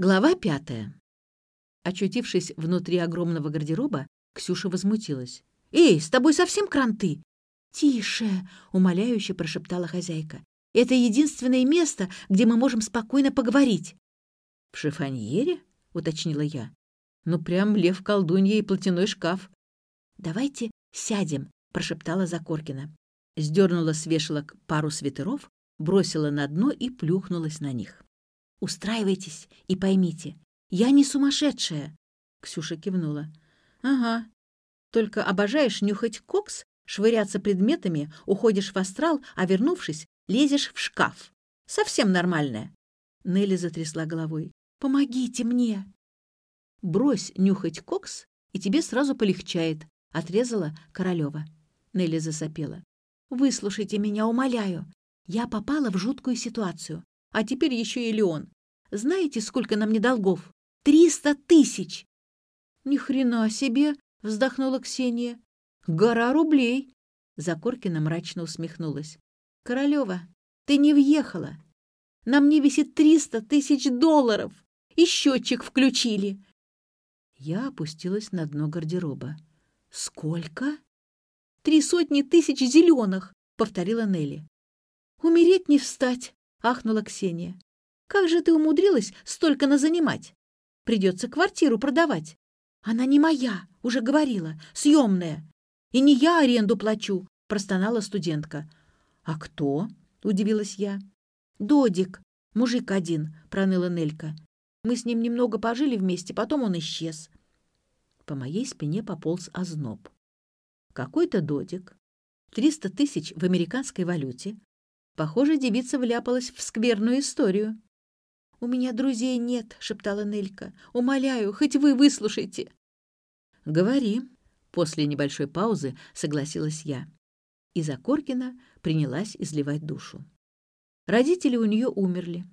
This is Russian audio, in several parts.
Глава пятая. Очутившись внутри огромного гардероба, Ксюша возмутилась. «Эй, с тобой совсем кранты?» «Тише!» — умоляюще прошептала хозяйка. «Это единственное место, где мы можем спокойно поговорить». «В шифоньере?» — уточнила я. «Ну, прям лев-колдунья и платяной шкаф». «Давайте сядем», — прошептала Закоркина. Сдернула с вешалок пару свитеров, бросила на дно и плюхнулась на них. Устраивайтесь и поймите, я не сумасшедшая. Ксюша кивнула. Ага. Только обожаешь нюхать кокс, швыряться предметами, уходишь в астрал, а вернувшись, лезешь в шкаф. Совсем нормальная. Нелли затрясла головой. «Помогите мне!» «Брось нюхать кокс, и тебе сразу полегчает», — отрезала Королева. Нелли засопела. «Выслушайте меня, умоляю. Я попала в жуткую ситуацию а теперь еще и Леон. Знаете, сколько на мне долгов? Триста тысяч!» «Ни хрена себе!» — вздохнула Ксения. «Гора рублей!» Закоркина мрачно усмехнулась. «Королева, ты не въехала. На мне висит триста тысяч долларов. И счетчик включили». Я опустилась на дно гардероба. «Сколько?» «Три сотни тысяч зеленых», — повторила Нелли. «Умереть не встать», — ахнула Ксения. «Как же ты умудрилась столько назанимать? Придется квартиру продавать. Она не моя, уже говорила, съемная. И не я аренду плачу», — простонала студентка. «А кто?» — удивилась я. «Додик, мужик один», — проныла Нелька. «Мы с ним немного пожили вместе, потом он исчез». По моей спине пополз озноб. Какой-то додик, триста тысяч в американской валюте, Похоже, девица вляпалась в скверную историю. «У меня друзей нет», — шептала Нелька. «Умоляю, хоть вы выслушайте». «Говори», — после небольшой паузы согласилась я. И Закоркина принялась изливать душу. Родители у нее умерли.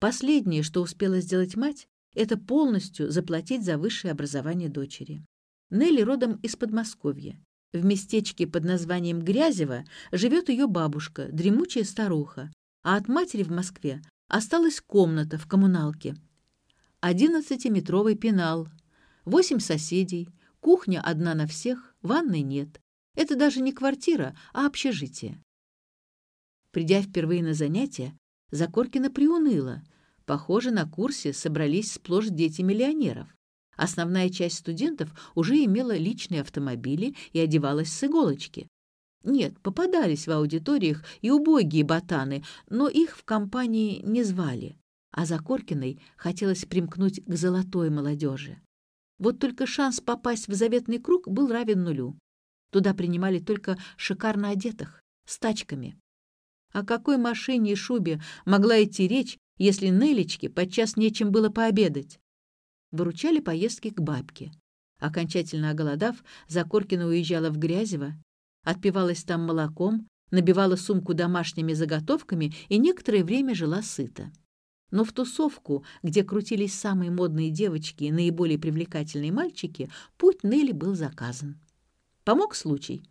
Последнее, что успела сделать мать, это полностью заплатить за высшее образование дочери. Нелли родом из Подмосковья. В местечке под названием Грязево живет ее бабушка, дремучая старуха, а от матери в Москве осталась комната в коммуналке. Одиннадцатиметровый пенал, восемь соседей, кухня одна на всех, ванной нет. Это даже не квартира, а общежитие. Придя впервые на занятия, Закоркина приуныла. Похоже, на курсе собрались сплошь дети миллионеров. Основная часть студентов уже имела личные автомобили и одевалась с иголочки. Нет, попадались в аудиториях и убогие ботаны, но их в компании не звали. А Закоркиной хотелось примкнуть к золотой молодежи. Вот только шанс попасть в заветный круг был равен нулю. Туда принимали только шикарно одетых, с тачками. О какой машине и шубе могла идти речь, если Нелечке подчас нечем было пообедать? Выручали поездки к бабке. Окончательно оголодав, Закоркина уезжала в Грязево, отпивалась там молоком, набивала сумку домашними заготовками и некоторое время жила сыто. Но в тусовку, где крутились самые модные девочки и наиболее привлекательные мальчики, путь Нелли был заказан. Помог случай.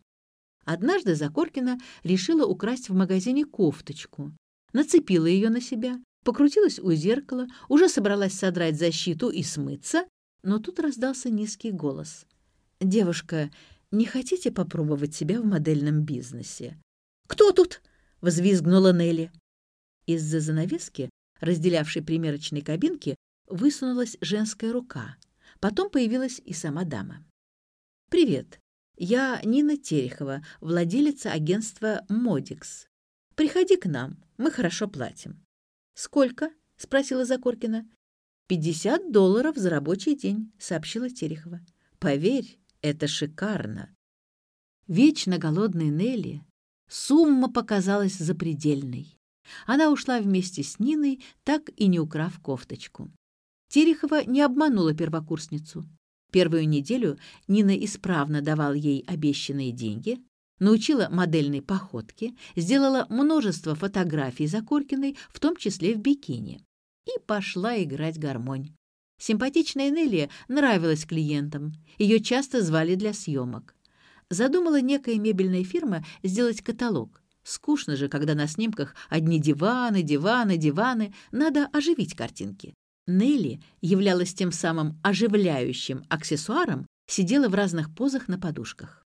Однажды Закоркина решила украсть в магазине кофточку, нацепила ее на себя покрутилась у зеркала, уже собралась содрать защиту и смыться, но тут раздался низкий голос. «Девушка, не хотите попробовать себя в модельном бизнесе?» «Кто тут?» — взвизгнула Нелли. Из-за занавески, разделявшей примерочной кабинки, высунулась женская рука. Потом появилась и сама дама. «Привет, я Нина Терехова, владелица агентства «Модикс». Приходи к нам, мы хорошо платим. «Сколько?» — спросила Закоркина. «Пятьдесят долларов за рабочий день», — сообщила Терехова. «Поверь, это шикарно». Вечно голодной Нелли сумма показалась запредельной. Она ушла вместе с Ниной, так и не украв кофточку. Терехова не обманула первокурсницу. Первую неделю Нина исправно давал ей обещанные деньги, научила модельной походке, сделала множество фотографий Закоркиной, в том числе в бикини, и пошла играть гармонь. Симпатичная Нелли нравилась клиентам, ее часто звали для съемок. Задумала некая мебельная фирма сделать каталог. Скучно же, когда на снимках одни диваны, диваны, диваны, надо оживить картинки. Нелли являлась тем самым оживляющим аксессуаром, сидела в разных позах на подушках.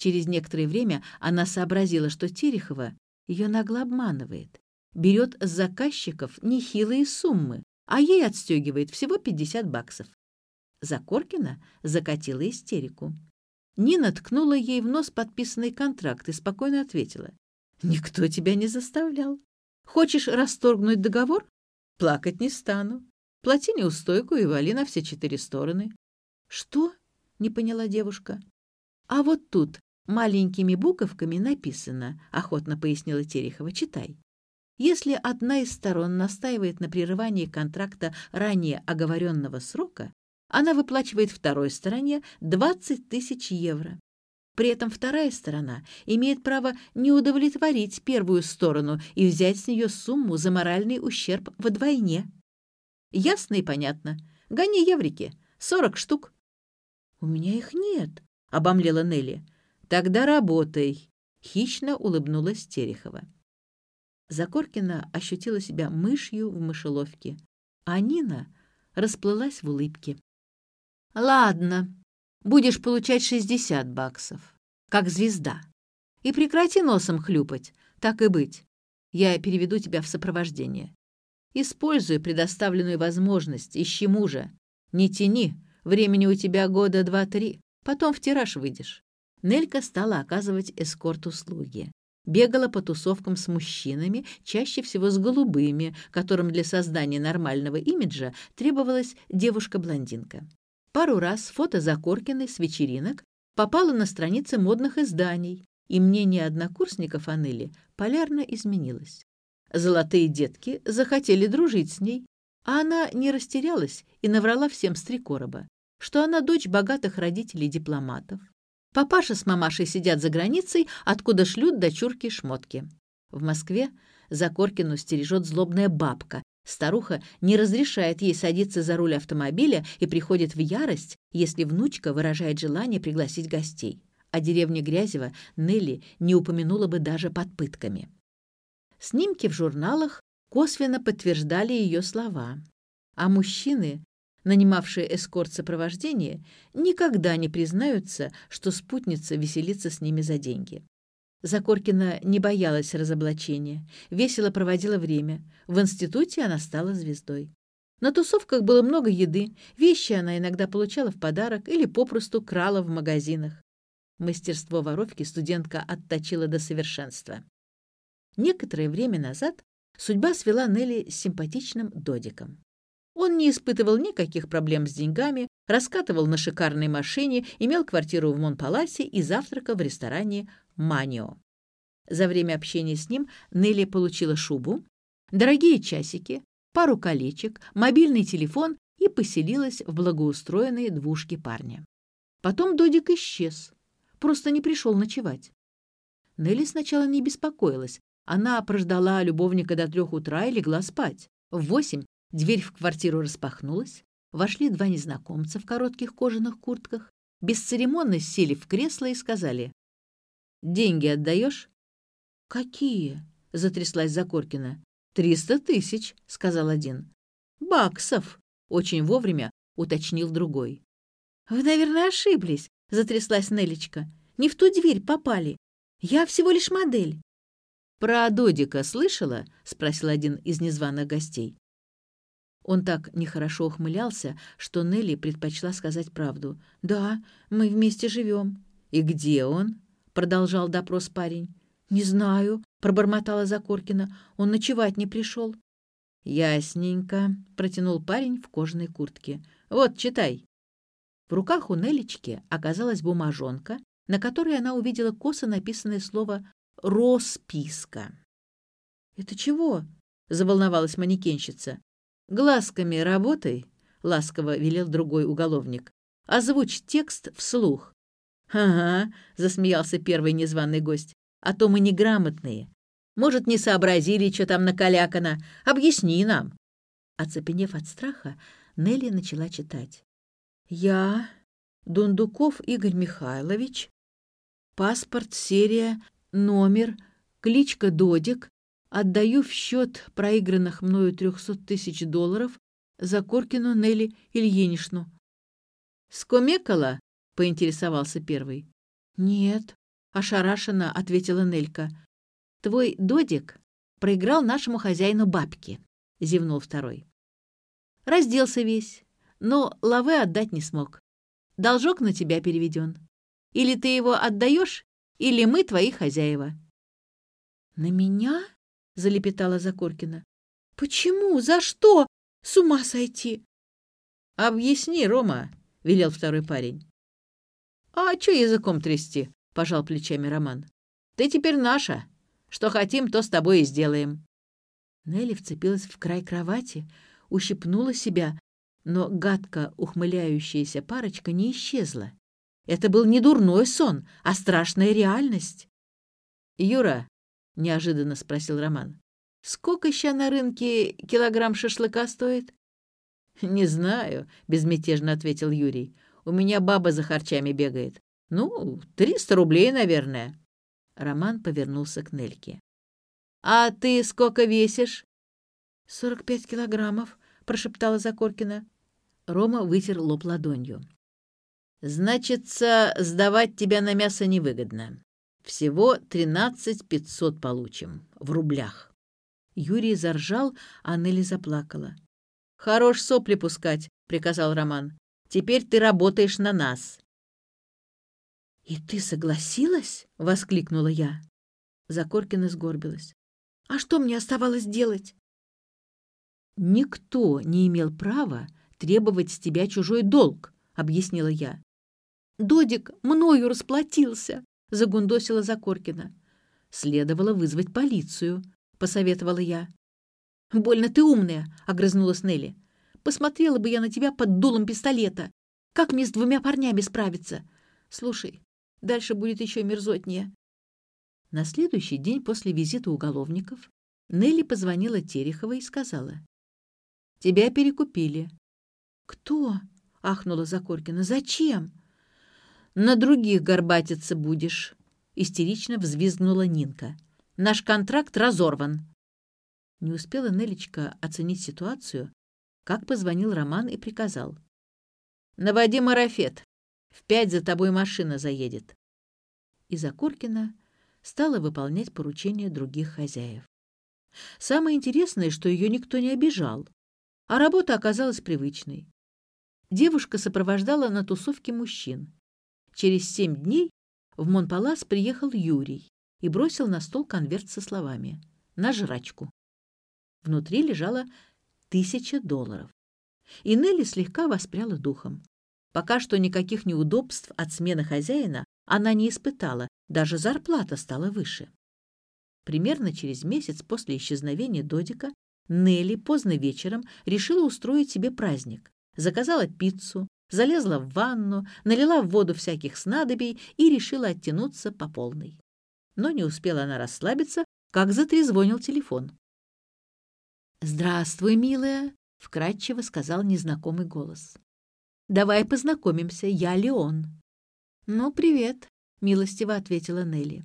Через некоторое время она сообразила, что Терехова ее нагло обманывает, берет с заказчиков нехилые суммы, а ей отстегивает всего 50 баксов. Закоркина закатила истерику. Нина ткнула ей в нос подписанный контракт и спокойно ответила. «Никто тебя не заставлял. Хочешь расторгнуть договор? Плакать не стану. Плати неустойку и вали на все четыре стороны». «Что?» — не поняла девушка. «А вот тут маленькими буковками написано», — охотно пояснила Терехова. «Читай. Если одна из сторон настаивает на прерывании контракта ранее оговоренного срока, она выплачивает второй стороне 20 тысяч евро. При этом вторая сторона имеет право не удовлетворить первую сторону и взять с нее сумму за моральный ущерб вдвойне. Ясно и понятно. Гони еврики. 40 штук. «У меня их нет», — обомлела Нелли. «Тогда работай», — хищно улыбнулась Терехова. Закоркина ощутила себя мышью в мышеловке, а Нина расплылась в улыбке. «Ладно, будешь получать 60 баксов, как звезда. И прекрати носом хлюпать, так и быть. Я переведу тебя в сопровождение. Используй предоставленную возможность, ищи мужа. Не тяни, времени у тебя года два-три, потом в тираж выйдешь». Нелька стала оказывать эскорт-услуги бегала по тусовкам с мужчинами, чаще всего с голубыми, которым для создания нормального имиджа требовалась девушка-блондинка. Пару раз фото Закоркиной с вечеринок попало на страницы модных изданий, и мнение однокурсников о Нелли полярно изменилось. Золотые детки захотели дружить с ней, а она не растерялась и наврала всем с три короба, что она дочь богатых родителей-дипломатов, Папаша с мамашей сидят за границей, откуда шлют дочурки шмотки. В Москве Закоркину стережет злобная бабка. Старуха не разрешает ей садиться за руль автомобиля и приходит в ярость, если внучка выражает желание пригласить гостей. О деревне Грязева Нелли не упомянула бы даже под пытками. Снимки в журналах косвенно подтверждали ее слова. А мужчины нанимавшие эскорт сопровождения, никогда не признаются, что спутница веселится с ними за деньги. Закоркина не боялась разоблачения, весело проводила время. В институте она стала звездой. На тусовках было много еды, вещи она иногда получала в подарок или попросту крала в магазинах. Мастерство воровки студентка отточила до совершенства. Некоторое время назад судьба свела Нелли с симпатичным Додиком. Он не испытывал никаких проблем с деньгами, раскатывал на шикарной машине, имел квартиру в Монпаласе и завтракал в ресторане «Манио». За время общения с ним Нелли получила шубу, дорогие часики, пару колечек, мобильный телефон и поселилась в благоустроенной двушке парня. Потом Додик исчез, просто не пришел ночевать. Нелли сначала не беспокоилась. Она прождала любовника до трех утра и легла спать. В восемь Дверь в квартиру распахнулась, вошли два незнакомца в коротких кожаных куртках, бесцеремонно сели в кресло и сказали «Деньги отдаешь?» «Какие?» — затряслась Закоркина. «Триста тысяч», — сказал один. «Баксов», — очень вовремя уточнил другой. «Вы, наверное, ошиблись», — затряслась Нелечка. «Не в ту дверь попали. Я всего лишь модель». «Про Додика слышала?» — спросил один из незваных гостей. Он так нехорошо ухмылялся, что Нелли предпочла сказать правду. «Да, мы вместе живем». «И где он?» — продолжал допрос парень. «Не знаю», — пробормотала Закоркина. «Он ночевать не пришел». «Ясненько», — протянул парень в кожаной куртке. «Вот, читай». В руках у Нелечки оказалась бумажонка, на которой она увидела косо написанное слово «Росписка». «Это чего?» — заволновалась манекенщица. «Глазками работай», — ласково велел другой уголовник. «Озвучь текст вслух». «Ага», — засмеялся первый незваный гость, «а то мы неграмотные. Может, не сообразили, что там накалякано. Объясни нам». Оцепенев от страха, Нелли начала читать. «Я, Дундуков Игорь Михайлович, паспорт, серия, номер, кличка Додик, Отдаю в счет проигранных мною 300 тысяч долларов Закоркину Нелли Ильиничну. «Скумекала?» — поинтересовался первый. «Нет», — ошарашенно ответила Нелька. «Твой додик проиграл нашему хозяину бабки», — зевнул второй. «Разделся весь, но лавы отдать не смог. Должок на тебя переведен. Или ты его отдаешь, или мы твои хозяева». «На меня?» — залепетала Закоркина. «Почему? За что? С ума сойти!» «Объясни, Рома», — велел второй парень. «А чё языком трясти?» — пожал плечами Роман. «Ты теперь наша. Что хотим, то с тобой и сделаем». Нелли вцепилась в край кровати, ущипнула себя, но гадко ухмыляющаяся парочка не исчезла. Это был не дурной сон, а страшная реальность. «Юра», — неожиданно спросил Роман, — «сколько ща на рынке килограмм шашлыка стоит?» «Не знаю», — безмятежно ответил Юрий. «У меня баба за харчами бегает. Ну, триста рублей, наверное». Роман повернулся к Нельке. «А ты сколько весишь?» «Сорок пять килограммов», — прошептала Закоркина. Рома вытер лоб ладонью. «Значится, сдавать тебя на мясо невыгодно. Всего тринадцать пятьсот получим, в рублях». Юрий заржал, а Нелли заплакала. «Хорош сопли пускать», — приказал Роман. «Теперь ты работаешь на нас». «И ты согласилась?» — воскликнула я. Закоркина сгорбилась. «А что мне оставалось делать?» «Никто не имел права требовать с тебя чужой долг», — объяснила я. «Додик мною расплатился», — загундосила Закоркина. «Следовало вызвать полицию», — посоветовала я. «Больно ты умная», — огрызнулась Нелли. «Посмотрела бы я на тебя под дулом пистолета. Как мне с двумя парнями справиться? Слушай, дальше будет еще мерзотнее». На следующий день после визита уголовников Нелли позвонила Тереховой и сказала. «Тебя перекупили». «Кто?» — ахнула Закоркина. «Зачем?» «На других горбатиться будешь», — истерично взвизгнула Нинка. «Наш контракт разорван». Не успела Нелечка оценить ситуацию, как позвонил Роман и приказал. «Наводи марафет. В пять за тобой машина заедет». И Закоркина стала выполнять поручения других хозяев. Самое интересное, что ее никто не обижал, а работа оказалась привычной. Девушка сопровождала на тусовке мужчин. Через семь дней в Монпалас приехал Юрий и бросил на стол конверт со словами «На жрачку». Внутри лежало тысяча долларов. И Нелли слегка воспряла духом. Пока что никаких неудобств от смены хозяина она не испытала, даже зарплата стала выше. Примерно через месяц после исчезновения Додика Нелли поздно вечером решила устроить себе праздник. Заказала пиццу, залезла в ванну, налила в воду всяких снадобий и решила оттянуться по полной. Но не успела она расслабиться, как затрезвонил телефон. «Здравствуй, милая», — вкратчиво сказал незнакомый голос. «Давай познакомимся, я Леон». «Ну, привет», — милостиво ответила Нелли.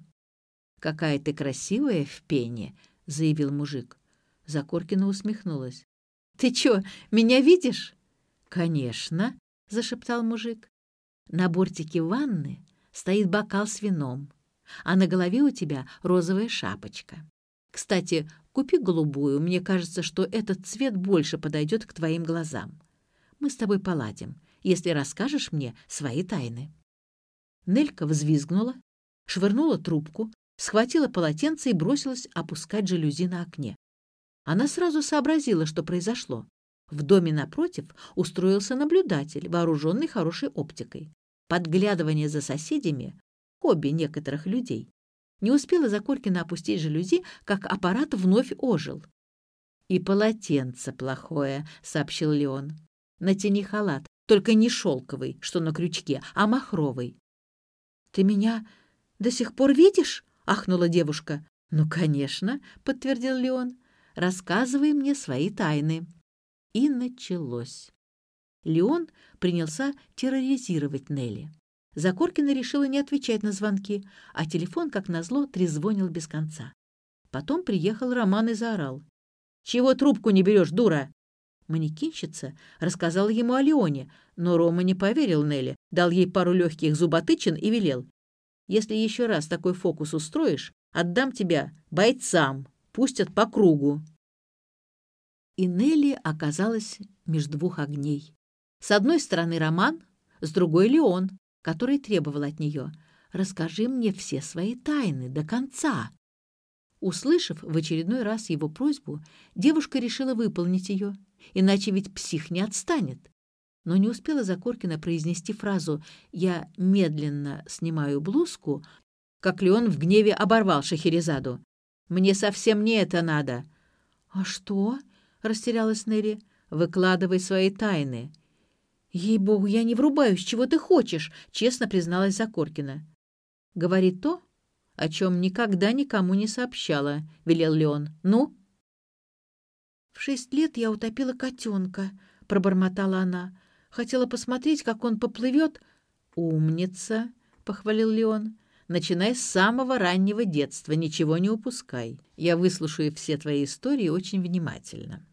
«Какая ты красивая в пене», — заявил мужик. Закоркина усмехнулась. «Ты чё, меня видишь?» «Конечно», — зашептал мужик. «На бортике ванны стоит бокал с вином, а на голове у тебя розовая шапочка. Кстати, купи голубую, мне кажется, что этот цвет больше подойдет к твоим глазам. Мы с тобой поладим, если расскажешь мне свои тайны». Нелька взвизгнула, швырнула трубку, схватила полотенце и бросилась опускать жалюзи на окне. Она сразу сообразила, что произошло. В доме напротив устроился наблюдатель, вооруженный хорошей оптикой. Подглядывание за соседями — хобби некоторых людей. Не успела Закоркина опустить жалюзи, как аппарат вновь ожил. «И полотенце плохое», — сообщил Леон. «Натяни халат, только не шелковый, что на крючке, а махровый». «Ты меня до сих пор видишь?» — ахнула девушка. «Ну, конечно», — подтвердил Леон. «Рассказывай мне свои тайны». И началось. Леон принялся терроризировать Нелли. Закоркина решила не отвечать на звонки, а телефон, как назло, трезвонил без конца. Потом приехал Роман и заорал. «Чего трубку не берешь, дура? Манекенщица рассказала ему о Леоне, но Рома не поверил Нелли, дал ей пару легких зуботычин и велел. «Если еще раз такой фокус устроишь, отдам тебя бойцам, пустят по кругу». И Нелли оказалась между двух огней. С одной стороны Роман, с другой Леон, который требовал от нее «Расскажи мне все свои тайны до конца». Услышав в очередной раз его просьбу, девушка решила выполнить ее, иначе ведь псих не отстанет. Но не успела Закоркина произнести фразу «я медленно снимаю блузку», как Леон в гневе оборвал Шахерезаду. «Мне совсем не это надо». «А что?» — растерялась Нерри. «Выкладывай свои тайны». «Ей-богу, я не врубаюсь, чего ты хочешь», — честно призналась Закоркина. «Говори то, о чем никогда никому не сообщала», — велел Леон. «Ну?» «В шесть лет я утопила котенка», — пробормотала она. «Хотела посмотреть, как он поплывет». «Умница», — похвалил Леон. «Начинай с самого раннего детства, ничего не упускай. Я выслушаю все твои истории очень внимательно».